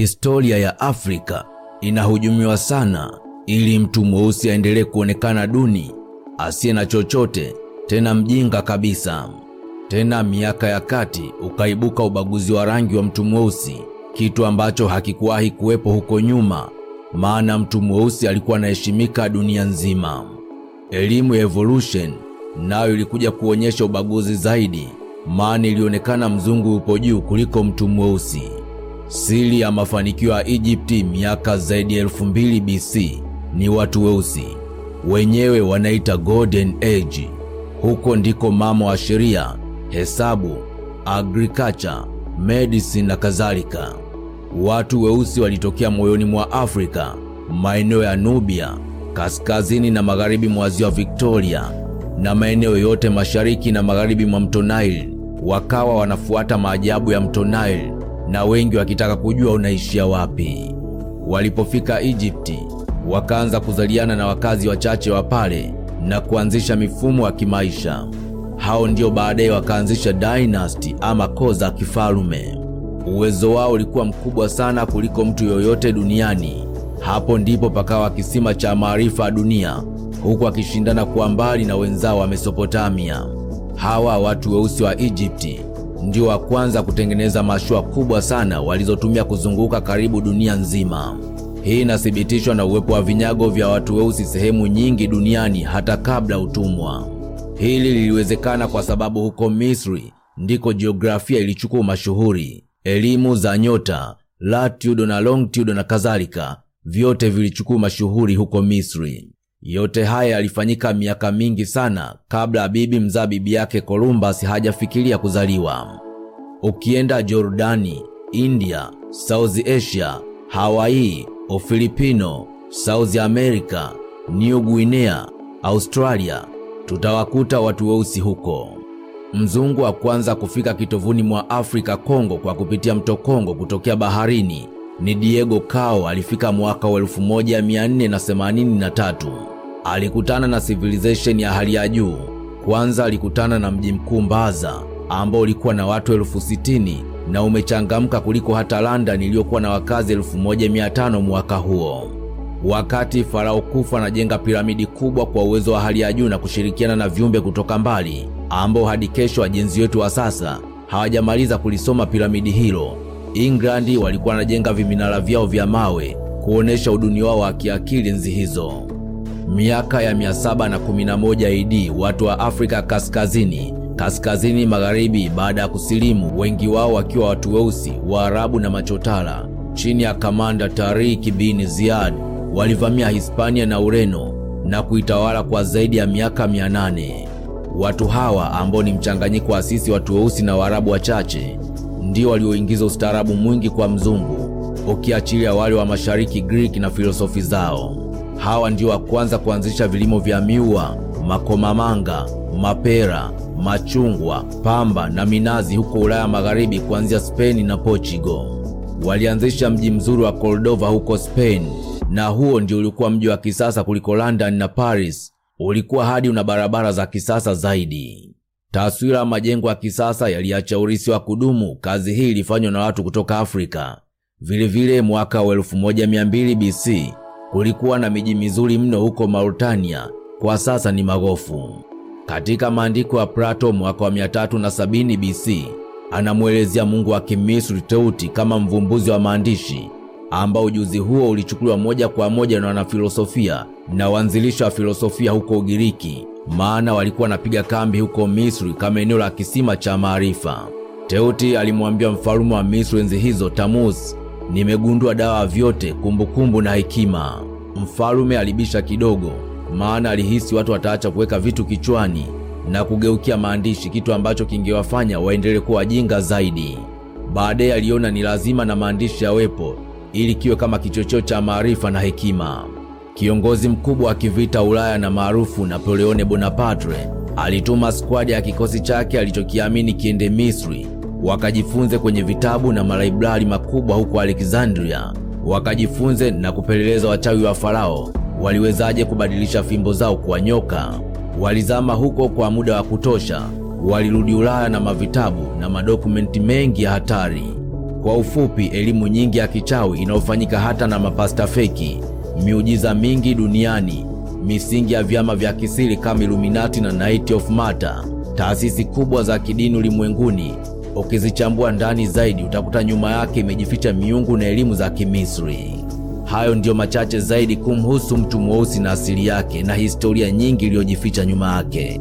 Historia ya Afrika inahujumiwa sana ili mtu mweusi aendelee kuonekana duni, asiye na chochote, tena mjinga kabisa. Tena miaka ya kati ukaibuka ubaguzi wa rangi wa mtu mweusi, kitu ambacho hakikuwahi kuwepo huko nyuma, maana mtu mweusi alikuwa anaheshimika dunia nzima. Elimu ya evolution nayo ilikuja kuonyesha ubaguzi zaidi, maana ilionekana mzungu upo juu kuliko mtu mweusi. Siri ya mafanikio ya Egypti miaka zaidi ya elfu mbili BC ni watu weusi, wenyewe wanaita Golden Age. Huko ndiko mama wa sheria, hesabu, agriculture, medicine na kadhalika. Watu weusi walitokea moyoni mwa Afrika, maeneo ya Nubia, kaskazini na magharibi mwa ziwa Victoria na maeneo yote mashariki na magharibi mwa mto Nile. Wakawa wanafuata maajabu ya mto Nile na wengi wakitaka kujua unaishia wapi. Walipofika ijipti wakaanza kuzaliana na wakazi wachache wa pale na kuanzisha mifumo ya kimaisha. Hao ndio baadaye wakaanzisha dynasty ama koo za kifalume. Uwezo wao ulikuwa mkubwa sana kuliko mtu yoyote duniani. Hapo ndipo pakawa kisima cha maarifa ya dunia, huku akishindana kwa mbali na wenzao wa Mesopotamia. Hawa watu weusi wa Egypti ndio wa kwanza kutengeneza mashua kubwa sana walizotumia kuzunguka karibu dunia nzima. Hii inathibitishwa na uwepo wa vinyago vya watu weusi sehemu nyingi duniani hata kabla utumwa. Hili liliwezekana kwa sababu huko Misri ndiko jiografia ilichukua mashuhuri. Elimu za nyota, latitude na longitude na kadhalika, vyote vilichukua mashuhuri huko Misri. Yote haya yalifanyika miaka mingi sana kabla bibi mzaa bibi yake Columbus hajafikiria kuzaliwa. Ukienda Jordani, India, South Asia, Hawaii, Ufilipino, South America, New Guinea, Australia, tutawakuta watu weusi huko. Mzungu wa kwanza kufika kitovuni mwa Afrika Kongo kwa kupitia mto Kongo kutokea baharini ni Diego Cao. Alifika mwaka wa 1483. Alikutana na civilization ya hali ya juu. Kwanza alikutana na mji mkuu Mbaza ambao ulikuwa na watu elfu sitini na umechangamka kuliko hata London iliyokuwa na wakazi 1500 mwaka huo. Wakati Farao Kufu anajenga piramidi kubwa kwa uwezo wa hali ya juu na kushirikiana na viumbe kutoka mbali ambao hadi kesho wajenzi wetu wa sasa hawajamaliza kulisoma piramidi hilo. England walikuwa wanajenga viminara vyao vya mawe kuonesha uduni wao wa kiakili enzi hizo. Miaka ya 711 AD watu wa Afrika kaskazini kaskazini magharibi, baada ya kusilimu, wengi wao wakiwa watu weusi, Waarabu na machotara, chini ya kamanda Tariq bin Ziyad walivamia Hispania na Ureno na kuitawala kwa zaidi ya miaka 800. Watu hawa ambao ni mchanganyiko wa sisi watu weusi na Waarabu wachache ndio walioingiza ustaarabu mwingi kwa mzungu, ukiachilia wale wa mashariki Greek na filosofi zao. Hawa ndio wa kwanza kuanzisha vilimo vya miwa, makomamanga, mapera, machungwa, pamba na minazi huko Ulaya Magharibi, kuanzia Spain na Portugal. Walianzisha mji mzuri wa Cordova huko Spain, na huo ndio ulikuwa mji wa kisasa kuliko London na Paris. Ulikuwa hadi una barabara za kisasa zaidi. Taswira ya majengo ya kisasa yaliacha urisi wa kudumu. Kazi hii ilifanywa na watu kutoka Afrika. Vilevile vile mwaka wa 1200 BC kulikuwa na miji mizuri mno huko Mauritania, kwa sasa ni magofu. Katika maandiko ya Plato mwaka wa 370 BC anamwelezea mungu wa Kimisri Teuti kama mvumbuzi wa maandishi, ambao ujuzi huo ulichukuliwa moja kwa moja na wanafilosofia na waanzilishi wa filosofia huko Ugiriki, maana walikuwa wanapiga kambi huko Misri kama eneo la kisima cha maarifa. Teuti alimwambia mfalume wa Misri enzi hizo Tamus, nimegundua dawa vyote, kumbukumbu na hekima. Mfalume alibisha kidogo, maana alihisi watu wataacha kuweka vitu kichwani na kugeukia maandishi, kitu ambacho kingewafanya waendelee kuwa wajinga zaidi. Baadaye aliona ni lazima na maandishi yawepo ili kiwe kama kichocheo cha maarifa na hekima. Kiongozi mkubwa wa kivita Ulaya na maarufu Napoleone Bonaparte alituma skwadi ya kikosi chake alichokiamini kiende Misri wakajifunze kwenye vitabu na malaibrari makubwa huko Alexandria, wakajifunze na kupeleleza wachawi wa Farao waliwezaje kubadilisha fimbo zao kuwa nyoka. Walizama huko kwa muda wa kutosha, walirudi Ulaya na mavitabu na madokumenti mengi ya hatari. Kwa ufupi, elimu nyingi ya kichawi inayofanyika hata na mapasta feki, miujiza mingi duniani, misingi ya vyama vya kisiri kama Illuminati na Night of Matter, taasisi kubwa za kidini ulimwenguni. Ukizichambua ndani zaidi, utakuta nyuma yake imejificha miungu na elimu za Kimisri. Hayo ndiyo machache zaidi kumhusu mtu mweusi na asili yake na historia nyingi iliyojificha nyuma yake.